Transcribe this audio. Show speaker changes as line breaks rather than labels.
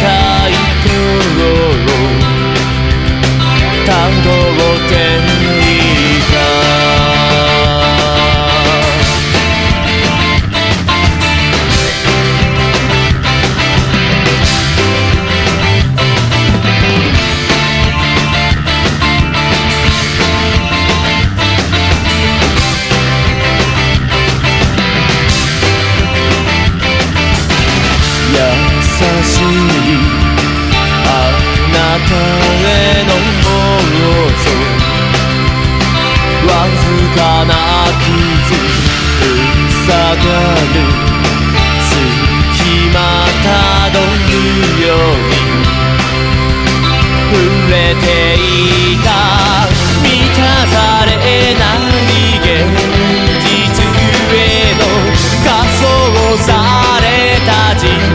た糸をたど 가지